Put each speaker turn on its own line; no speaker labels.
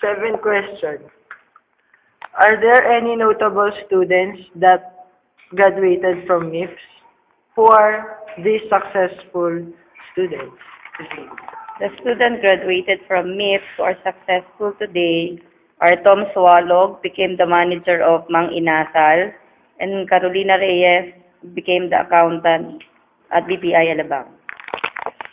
Seven questions. Are there any notable students that graduated from MIFS Who are these successful students?
The students graduated from MIFS who are successful today are Tom Swalog, became the manager of Mang Inasal, and Carolina Reyes became the accountant at BPI Alabang.